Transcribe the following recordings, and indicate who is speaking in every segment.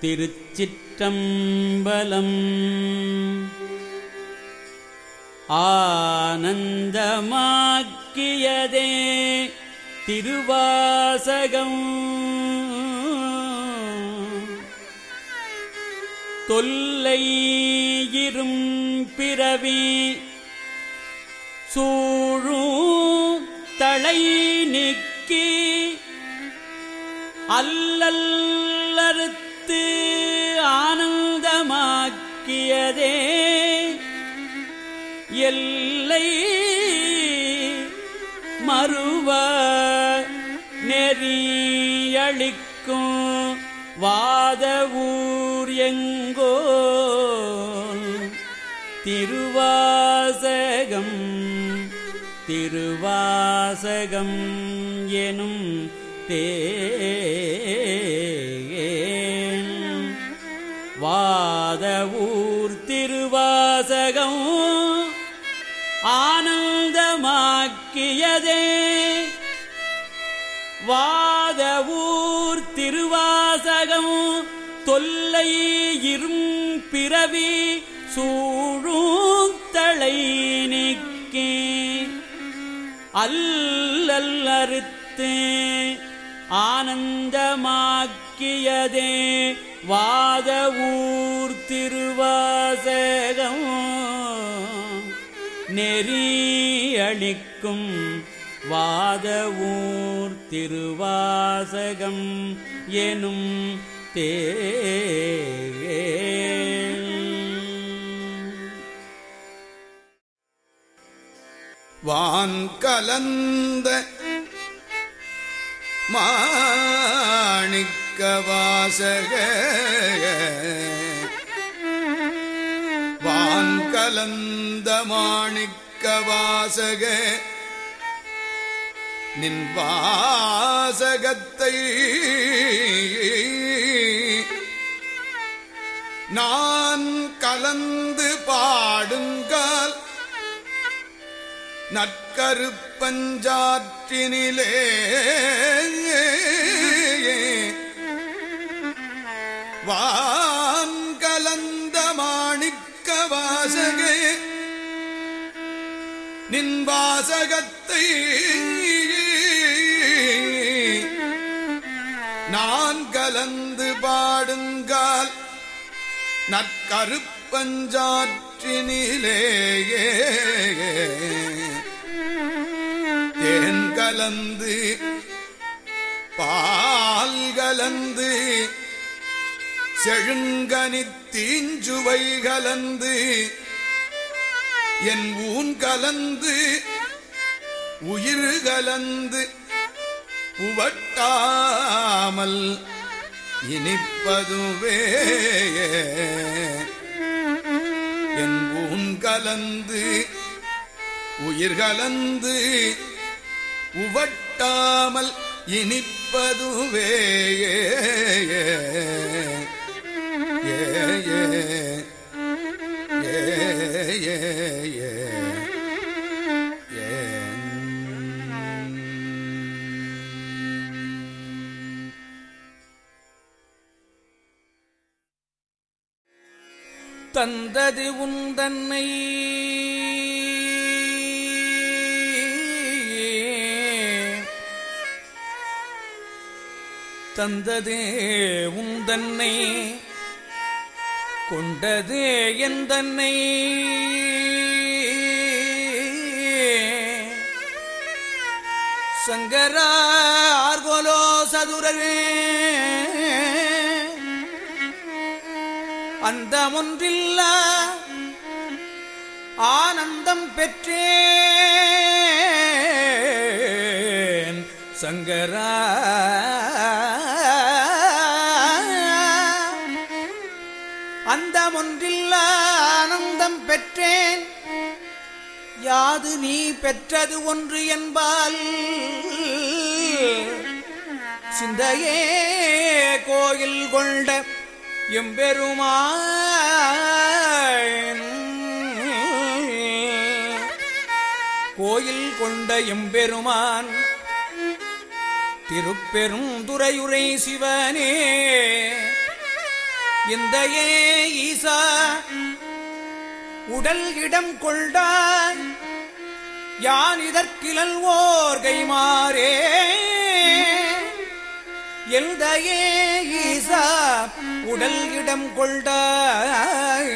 Speaker 1: திருச்சிற்றம்பலம். ஆனந்தமாக்கியதே திருவாசகம். தொல்லையிரும் பிறவி சூழும் தலை நிக்கி அல்லல் ஆக்கியதே எல்லை மறுவ நெறியளிக்கும் வாத ஊர் எங்கோ. திருவாசகம் திருவாசகம் எனும் தே ஊர் திருவாசகம். ஆனந்தமாக்கியதே. வாத ஊர் திருவாசகம். தொல்லை இரும் பிறவி சூழும் தலை நீக்கி. அல்லல்லறுத்து ஆனந்தமாக்கியதே. வாத ஊர் திருவாசகம் நெறி அளிக்கும் வாத ஊர் திருவாசகம் எனும் தேவே
Speaker 2: வான் கலந்த மாணிக்க வாசக. வான் கலந்த மாணிக்க வாசக. நின் வாசகத்தை நான் கலந்து பாடுங்கள். நற்கருப்பஞ்சாற்றினிலே வான் கலந்த மாணிக்க வாசகே. நின் வாசகத்தை நான் கலந்து பாடுங்கால் நற்கருப்பஞ்சாற்றினிலேயே. தேன் கலந்து பால் கலந்து செழுங்கனி தீஞ்சுவை கலந்து என் ஊன் கலந்து உயிர் கலந்து புவட்டாமல் இனிப்பதுவே. என் ஊன் கலந்து உயிர் கலந்து உவட்டாமல் இனிப்பதுவே. தந்தது உன் தன்னை. ஏ ஏ
Speaker 3: தந்தது உந்தன்னை கொண்டது எந்தன்னை சங்கரா ஆர்கோலோ சதுரவே அந்தமொன்றில்ல ஆனந்தம் பெற்றேன். சங்கரா நீ பெற்றது ஒன்று என்பால் சிந்தையே கோயில் கொண்ட எம்பெருமான். கோயில் கொண்ட எம்பெருமான் திருப்பெரும் துறையுரை சிவனே. இந்த ஏ ஈசா உடல் இடம் கொண்டான். யான் இதற்கிழல் ஓர்கை மாறே? எந்த ஈசா உடல் இடம் கொண்டாய்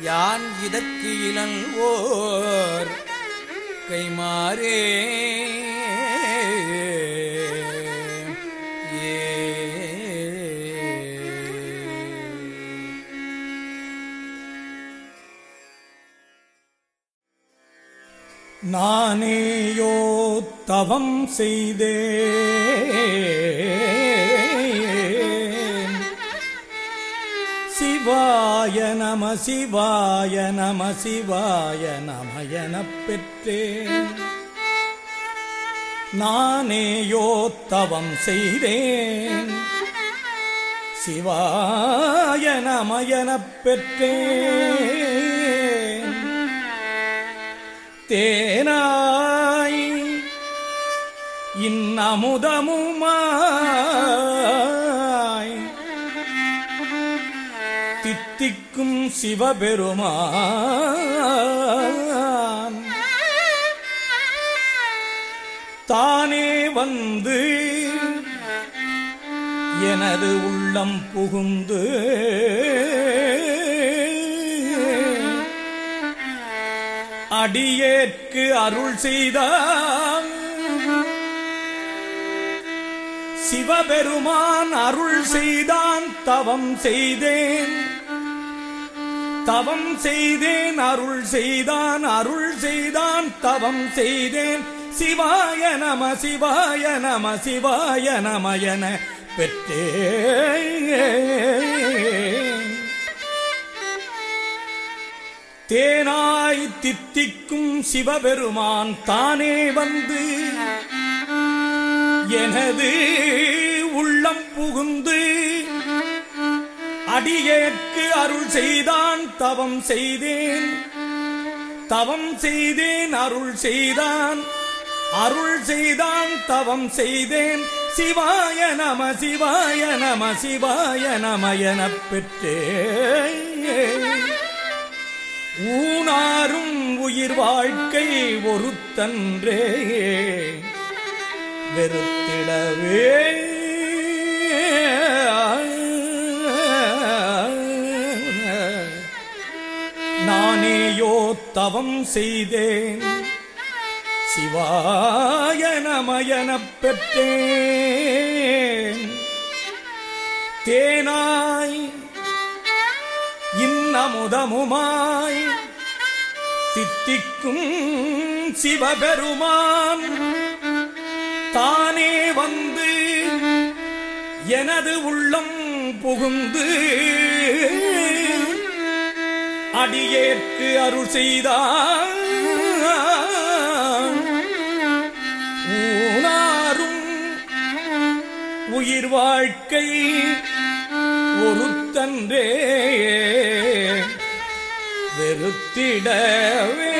Speaker 3: யான் இதற்கு இளல் ஓர் கைமாறே
Speaker 4: நானேயோ தவம் செய்தே. சிவாய நம சிவாய நம சிவாய நமயனப் பெற்றேன் நானேயோ தவம் செய்தேன் சிவாய நமயனப் பெற்றேன் தேனாய். இன்னமுதமுமாய். தித்திக்கும் சிவபெருமான். தானே வந்து எனது உள்ளம் புகுந்து அடியேற்கு அருள் செய்தான் சிவபெருமான் அருள் செய்தான் தவம் செய்தேன். தவம் செய்தேன் அருள் செய்தான் அருள் செய்தான் தவம் செய்தேன். சிவாய நம சிவாய நம சிவாய நம என தேனாய் தித்திக்கும் சிவபெருமான் தானே வந்து எனது உள்ளம் புகுந்து அடியேற்கு அருள் செய்தான் தவம் செய்தேன். தவம் செய்தேன் அருள் செய்தான். அருள் செய்தான் தவம் செய்தேன். சிவாய நம சிவாய நம சிவாய நம எனப் பெற்றேன். ஊனாரும் உயிர் வாழ்க்கை ஒருத்தன்றே. வெறுத்திடவே. நானேயோ தவம் செய்தேன். சிவாய நமயனப் பெற்றேன். தேனாய் அமுதமுமாய் தித்திக்கும் சிவபெருமான். தானே வந்து எனது உள்ளம் புகுந்து அடியேற்கு அருள் செய்தார். ஊனாரும் உயிர் வாழ்க்கை ஒருத்தன்றே. வெறுத்திடவே